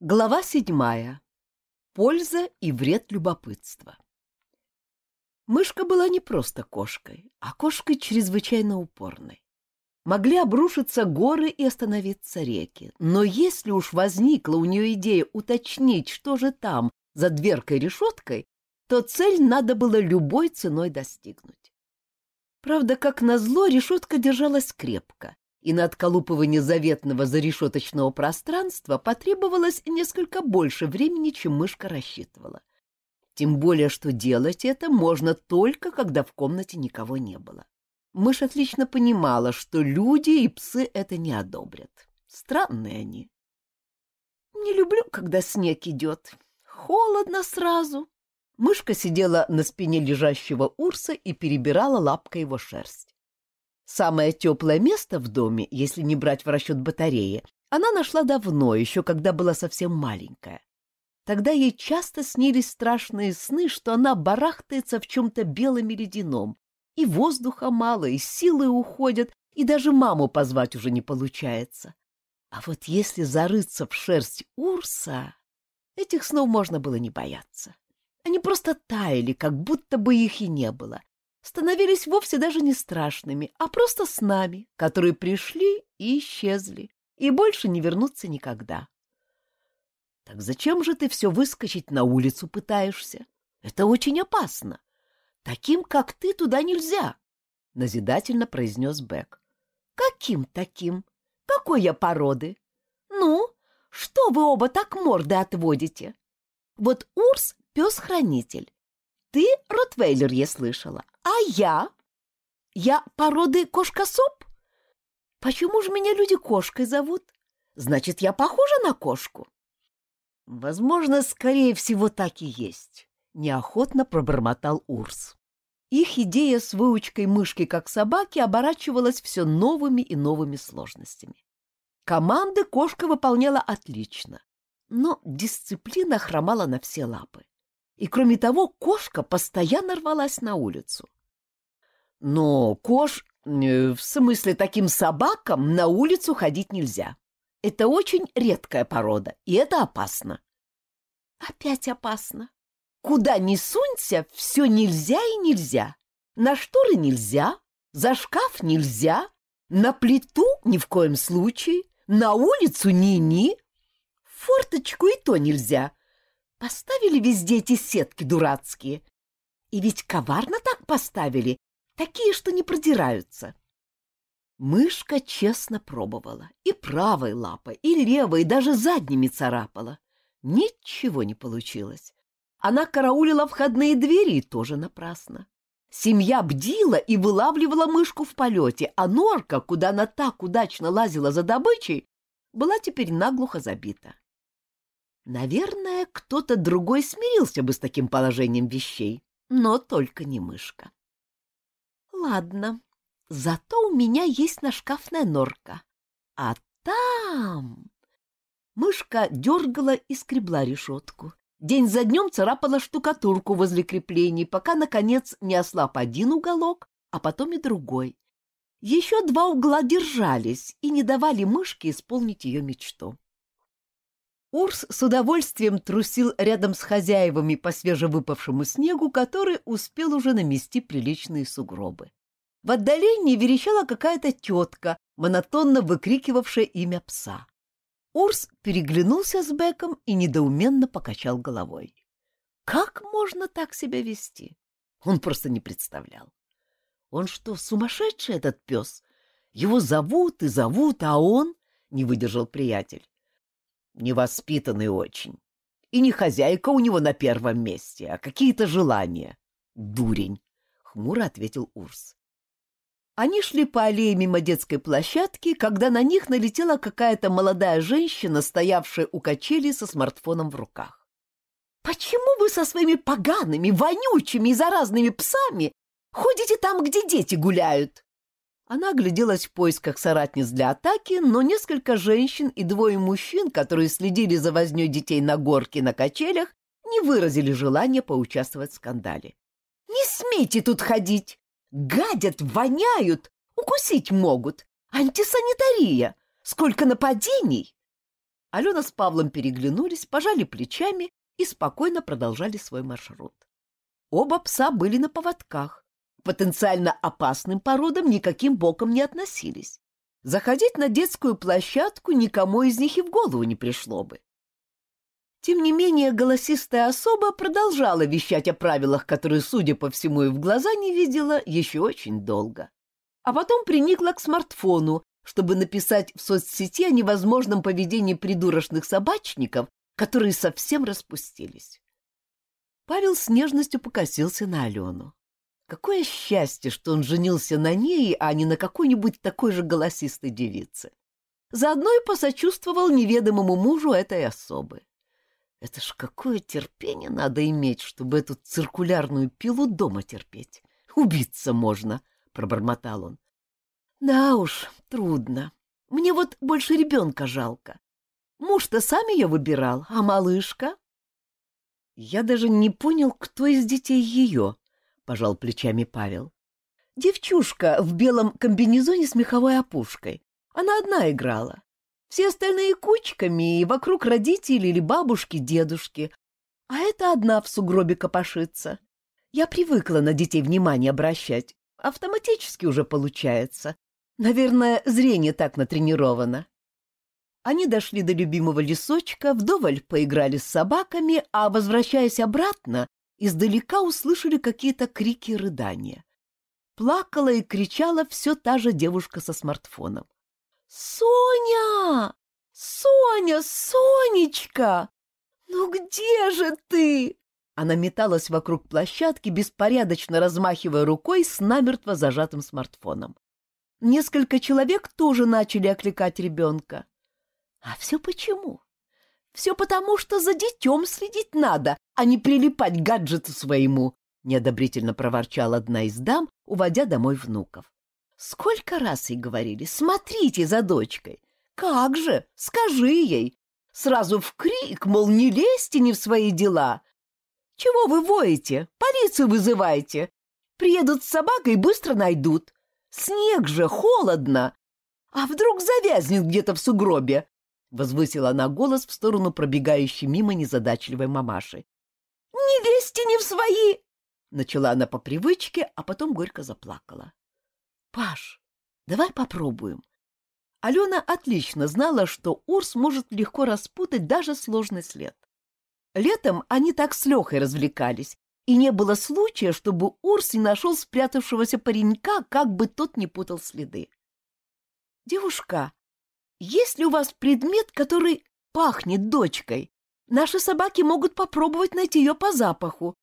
Глава седьмая. Польза и вред любопытства. Мышка была не просто кошкой, а кошкой чрезвычайно упорной. Могли обрушиться горы и остановиться реки, но если уж возникла у нее идея уточнить, что же там за дверкой-решеткой, то цель надо было любой ценой достигнуть. Правда, как назло, решетка держалась крепко, и на отколупывание заветного зарешеточного пространства потребовалось несколько больше времени, чем мышка рассчитывала. Тем более, что делать это можно только, когда в комнате никого не было. Мышь отлично понимала, что люди и псы это не одобрят. Странные они. «Не люблю, когда снег идет. Холодно сразу», Мышка сидела на спине лежащего урса и перебирала лапкой его шерсть. Самое теплое место в доме, если не брать в расчет батареи, она нашла давно, еще когда была совсем маленькая. Тогда ей часто снились страшные сны, что она барахтается в чем-то белом и ледяном, и воздуха мало, и силы уходят, и даже маму позвать уже не получается. А вот если зарыться в шерсть урса, этих снов можно было не бояться. Они просто таяли, как будто бы их и не было. Становились вовсе даже не страшными, а просто с нами, которые пришли и исчезли, и больше не вернутся никогда. Так зачем же ты все выскочить на улицу пытаешься? Это очень опасно. Таким, как ты, туда нельзя, — назидательно произнес Бек. Каким таким? Какой я породы? Ну, что вы оба так морды отводите? Вот Урс пес-хранитель. Ты ротвейлер, я слышала. А я? Я породы кошка-соп? Почему же меня люди кошкой зовут? Значит, я похожа на кошку? Возможно, скорее всего, так и есть. Неохотно пробормотал Урс. Их идея с выучкой мышки как собаки оборачивалась все новыми и новыми сложностями. Команды кошка выполняла отлично, но дисциплина хромала на все лапы. И кроме того, кошка постоянно рвалась на улицу. Но кош, э, в смысле таким собакам, на улицу ходить нельзя. Это очень редкая порода, и это опасно. Опять опасно. Куда ни сунься, все нельзя и нельзя. На шторы нельзя, за шкаф нельзя, на плиту ни в коем случае, на улицу ни-ни, форточку и то нельзя, Поставили везде эти сетки дурацкие. И ведь коварно так поставили, такие, что не продираются. Мышка честно пробовала. И правой лапой, и левой, и даже задними царапала. Ничего не получилось. Она караулила входные двери и тоже напрасно. Семья бдила и вылавливала мышку в полете, а норка, куда она так удачно лазила за добычей, была теперь наглухо забита. Наверное, кто-то другой смирился бы с таким положением вещей, но только не мышка. Ладно, зато у меня есть нашкафная норка. А там... Мышка дергала и скребла решетку. День за днем царапала штукатурку возле креплений, пока, наконец, не ослаб один уголок, а потом и другой. Еще два угла держались и не давали мышке исполнить ее мечту. Урс с удовольствием трусил рядом с хозяевами по свежевыпавшему снегу, который успел уже намести приличные сугробы. В отдалении верещала какая-то тетка, монотонно выкрикивавшая имя пса. Урс переглянулся с Беком и недоуменно покачал головой. Как можно так себя вести? Он просто не представлял. Он что, сумасшедший этот пес? Его зовут и зовут, а он... — не выдержал приятель невоспитанный очень. И не хозяйка у него на первом месте, а какие-то желания. Дурень, — хмуро ответил Урс. Они шли по аллее мимо детской площадки, когда на них налетела какая-то молодая женщина, стоявшая у качели со смартфоном в руках. «Почему вы со своими погаными, вонючими и заразными псами ходите там, где дети гуляют?» Она огляделась в поисках соратниц для атаки, но несколько женщин и двое мужчин, которые следили за вознёй детей на горке на качелях, не выразили желания поучаствовать в скандале. «Не смейте тут ходить! Гадят, воняют, укусить могут! Антисанитария! Сколько нападений!» Алена с Павлом переглянулись, пожали плечами и спокойно продолжали свой маршрут. Оба пса были на поводках. Потенциально опасным породам никаким боком не относились. Заходить на детскую площадку никому из них и в голову не пришло бы. Тем не менее, голосистая особа продолжала вещать о правилах, которые, судя по всему, и в глаза не видела еще очень долго. А потом приникла к смартфону, чтобы написать в соцсети о невозможном поведении придурочных собачников, которые совсем распустились. Павел с нежностью покосился на Алену. Какое счастье, что он женился на ней, а не на какой-нибудь такой же голосистой девице. Заодно и посочувствовал неведомому мужу этой особы. Это ж какое терпение надо иметь, чтобы эту циркулярную пилу дома терпеть. Убиться можно, — пробормотал он. Да уж, трудно. Мне вот больше ребенка жалко. Муж-то сам ее выбирал, а малышка? Я даже не понял, кто из детей ее, — пожал плечами Павел. Девчушка в белом комбинезоне с меховой опушкой. Она одна играла. Все остальные кучками и вокруг родителей или бабушки, дедушки. А это одна в сугробе копошится. Я привыкла на детей внимание обращать. Автоматически уже получается. Наверное, зрение так натренировано. Они дошли до любимого лесочка, вдоволь поиграли с собаками, а, возвращаясь обратно, издалека услышали какие-то крики и рыдания. Плакала и кричала все та же девушка со смартфоном. «Соня! Соня, Сонечка! Ну где же ты?» Она металась вокруг площадки, беспорядочно размахивая рукой с намертво зажатым смартфоном. Несколько человек тоже начали окликать ребенка. А все почему? Все потому, что за детем следить надо, а не прилипать к гаджету своему, — неодобрительно проворчала одна из дам, уводя домой внуков. Сколько раз ей говорили, смотрите за дочкой. Как же, скажи ей. Сразу в крик, мол, не лезьте не в свои дела. Чего вы воете? Полицию вызывайте. Приедут с собакой и быстро найдут. Снег же, холодно. А вдруг завязнет где-то в сугробе? Возвысила она голос в сторону пробегающей мимо незадачливой мамаши. «Не лезьте не в свои!» Начала она по привычке, а потом горько заплакала. Паш, давай попробуем. Алена отлично знала, что Урс может легко распутать даже сложный след. Летом они так с Лехой развлекались, и не было случая, чтобы Урс не нашел спрятавшегося паренька, как бы тот не путал следы. «Девушка, есть ли у вас предмет, который пахнет дочкой? Наши собаки могут попробовать найти ее по запаху.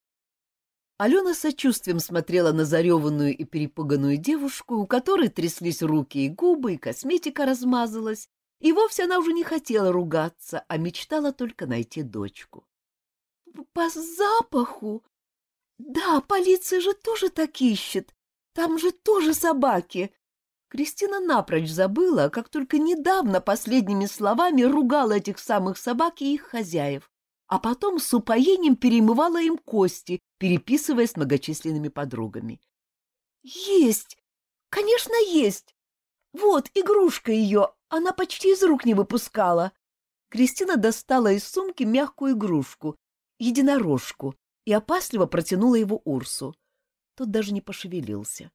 Алена сочувствием смотрела на зареванную и перепуганную девушку, у которой тряслись руки и губы, и косметика размазалась, и вовсе она уже не хотела ругаться, а мечтала только найти дочку. — По запаху? Да, полиция же тоже так ищет. Там же тоже собаки. Кристина напрочь забыла, как только недавно последними словами ругала этих самых собак и их хозяев а потом с упоением перемывала им кости, переписывая с многочисленными подругами. «Есть! Конечно, есть! Вот, игрушка ее, она почти из рук не выпускала!» Кристина достала из сумки мягкую игрушку, единорожку, и опасливо протянула его Урсу. Тот даже не пошевелился.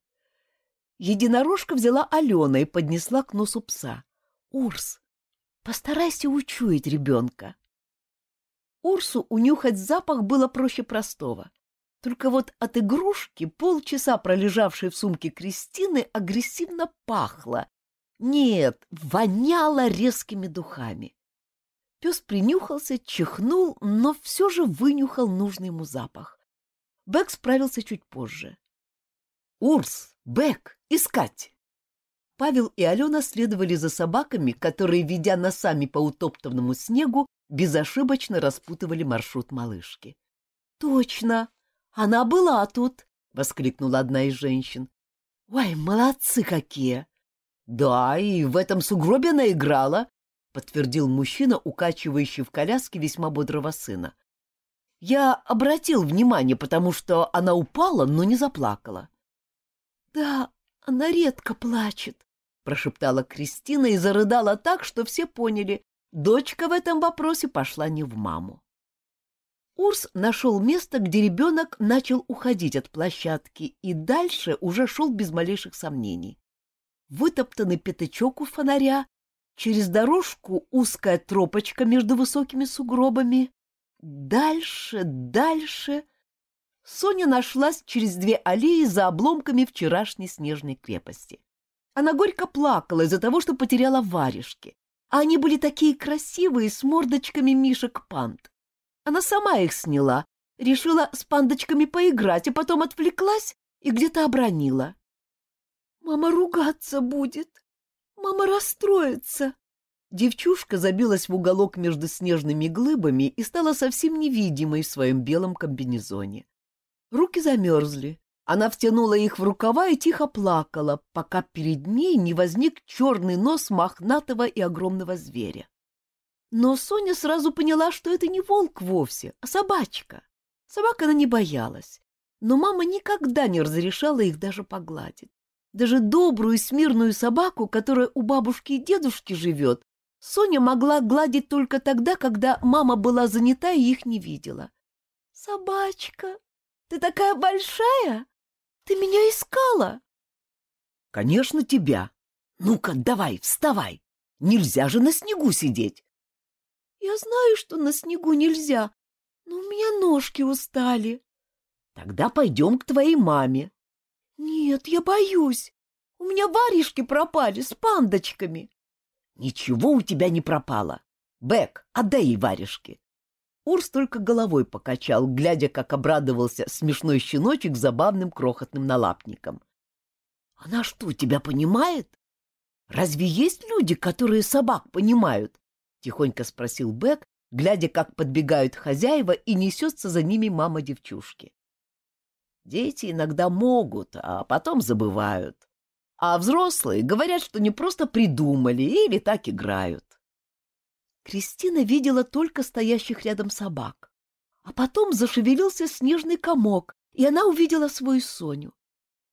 Единорожка взяла Алена и поднесла к носу пса. «Урс, постарайся учуять ребенка!» Урсу унюхать запах было проще простого. Только вот от игрушки, полчаса пролежавшей в сумке Кристины, агрессивно пахло. Нет, воняло резкими духами. Пес принюхался, чихнул, но все же вынюхал нужный ему запах. Бэк справился чуть позже. «Урс! Бэк! Искать!» Павел и Алена следовали за собаками, которые, ведя носами по утоптанному снегу, безошибочно распутывали маршрут малышки. «Точно! Она была тут!» — воскликнула одна из женщин. «Ой, молодцы какие!» «Да, и в этом сугробе она играла», — подтвердил мужчина, укачивающий в коляске весьма бодрого сына. «Я обратил внимание, потому что она упала, но не заплакала». «Да, она редко плачет», — прошептала Кристина и зарыдала так, что все поняли, дочка в этом вопросе пошла не в маму. Урс нашел место, где ребенок начал уходить от площадки и дальше уже шел без малейших сомнений. Вытоптанный пятачок у фонаря, через дорожку узкая тропочка между высокими сугробами. Дальше, дальше... Соня нашлась через две аллеи за обломками вчерашней снежной крепости. Она горько плакала из-за того, что потеряла варежки, а они были такие красивые, с мордочками мишек-панд. Она сама их сняла, решила с пандочками поиграть, и потом отвлеклась и где-то обронила. «Мама ругаться будет! Мама расстроится!» Девчушка забилась в уголок между снежными глыбами и стала совсем невидимой в своем белом комбинезоне. Руки замерзли. Она втянула их в рукава и тихо плакала, пока перед ней не возник черный нос мохнатого и огромного зверя. Но Соня сразу поняла, что это не волк вовсе, а собачка. Собак она не боялась, но мама никогда не разрешала их даже погладить. Даже добрую смирную собаку, которая у бабушки и дедушки живет, Соня могла гладить только тогда, когда мама была занята и их не видела. «Собачка, ты такая большая! Ты меня искала!» «Конечно, тебя! Ну-ка, давай, вставай! Нельзя же на снегу сидеть! Я знаю, что на снегу нельзя, но у меня ножки устали. Тогда пойдем к твоей маме. Нет, я боюсь. У меня варежки пропали с пандочками. Ничего у тебя не пропало. Бэк, отдай ей варежки. Урс только головой покачал, глядя, как обрадовался смешной щеночек забавным крохотным налапником. Она что, тебя понимает? Разве есть люди, которые собак понимают? — тихонько спросил Бек, глядя, как подбегают хозяева и несется за ними мама девчушки. Дети иногда могут, а потом забывают. А взрослые говорят, что не просто придумали или так играют. Кристина видела только стоящих рядом собак. А потом зашевелился снежный комок, и она увидела свою Соню.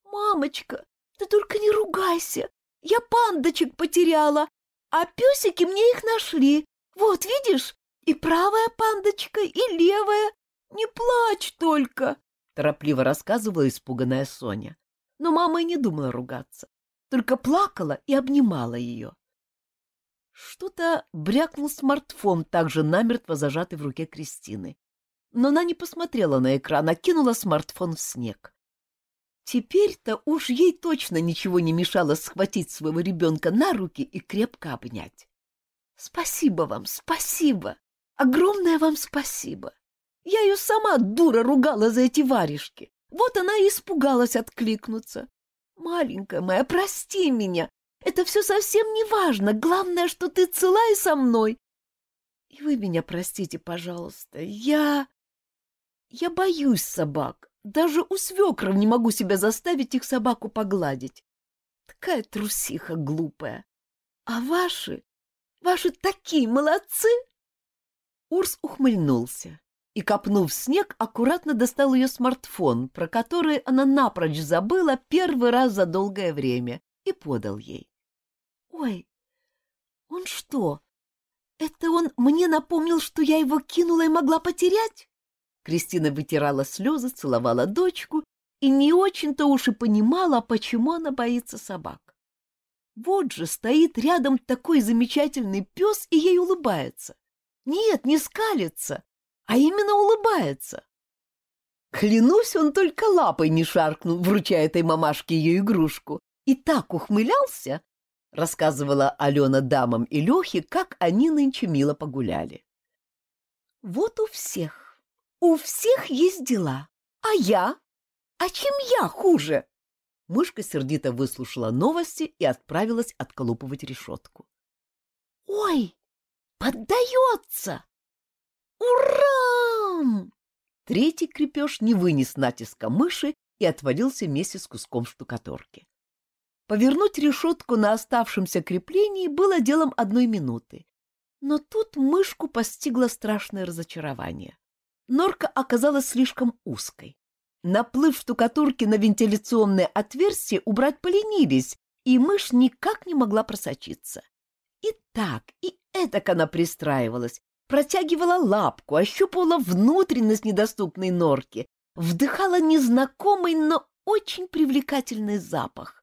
«Мамочка, ты только не ругайся! Я пандочек потеряла, а песики мне их нашли. Вот, видишь, и правая пандочка, и левая. Не плачь только, — торопливо рассказывала испуганная Соня. Но мама и не думала ругаться, только плакала и обнимала ее. Что-то брякнул смартфон, также намертво зажатый в руке Кристины. Но она не посмотрела на экран, а кинула смартфон в снег. Теперь-то уж ей точно ничего не мешало схватить своего ребенка на руки и крепко обнять. Спасибо вам, спасибо! Огромное вам спасибо! Я ее сама, дура, ругала за эти варежки. Вот она и испугалась откликнуться. Маленькая моя, прости меня. Это все совсем не важно. Главное, что ты цела и со мной. И вы меня простите, пожалуйста. Я... Я боюсь собак. Даже у свекров не могу себя заставить их собаку погладить. Такая трусиха глупая. А ваши, ваши такие молодцы!» Урс ухмыльнулся и, копнув снег, аккуратно достал ее смартфон, про который она напрочь забыла первый раз за долгое время, и подал ей. «Ой, он что? Это он мне напомнил, что я его кинула и могла потерять?» Кристина вытирала слезы, целовала дочку и не очень-то уж и понимала, почему она боится собак. Вот же стоит рядом такой замечательный пес и ей улыбается. Нет, не скалится, а именно улыбается. Клянусь, он только лапой не шаркнул, вручая этой мамашке ее игрушку. И так ухмылялся, рассказывала Алена дамам и Лехе, как они нынче мило погуляли. Вот у всех у всех есть дела. А я? А чем я хуже? Мышка сердито выслушала новости и отправилась отколупывать решетку. Ой, поддается! Ура! Третий крепеж не вынес натиска мыши и отвалился вместе с куском штукатурки. Повернуть решетку на оставшемся креплении было делом одной минуты. Но тут мышку постигло страшное разочарование. Норка оказалась слишком узкой. Наплыв штукатурки на вентиляционное отверстие убрать поленились, и мышь никак не могла просочиться. И так, и Этак она пристраивалась, протягивала лапку, ощупывала внутренность недоступной норки, вдыхала незнакомый, но очень привлекательный запах.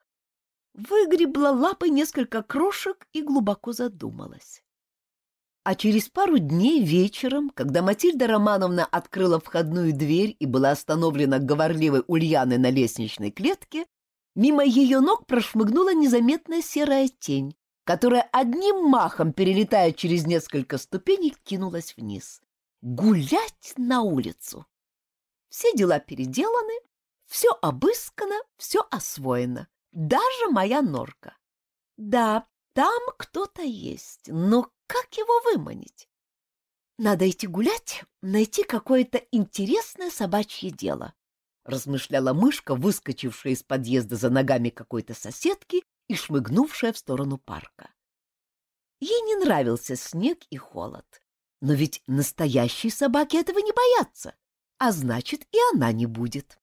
Выгребла лапой несколько крошек и глубоко задумалась. А через пару дней вечером, когда Матильда Романовна открыла входную дверь и была остановлена говорливой Ульяной на лестничной клетке, мимо ее ног прошмыгнула незаметная серая тень, которая одним махом, перелетая через несколько ступеней, кинулась вниз. Гулять на улицу! Все дела переделаны, все обыскано, все освоено. Даже моя норка. Да, там кто-то есть, но как его выманить? Надо идти гулять, найти какое-то интересное собачье дело, размышляла мышка, выскочившая из подъезда за ногами какой-то соседки и шмыгнувшая в сторону парка. Ей не нравился снег и холод, но ведь настоящие собаки этого не боятся, а значит, и она не будет.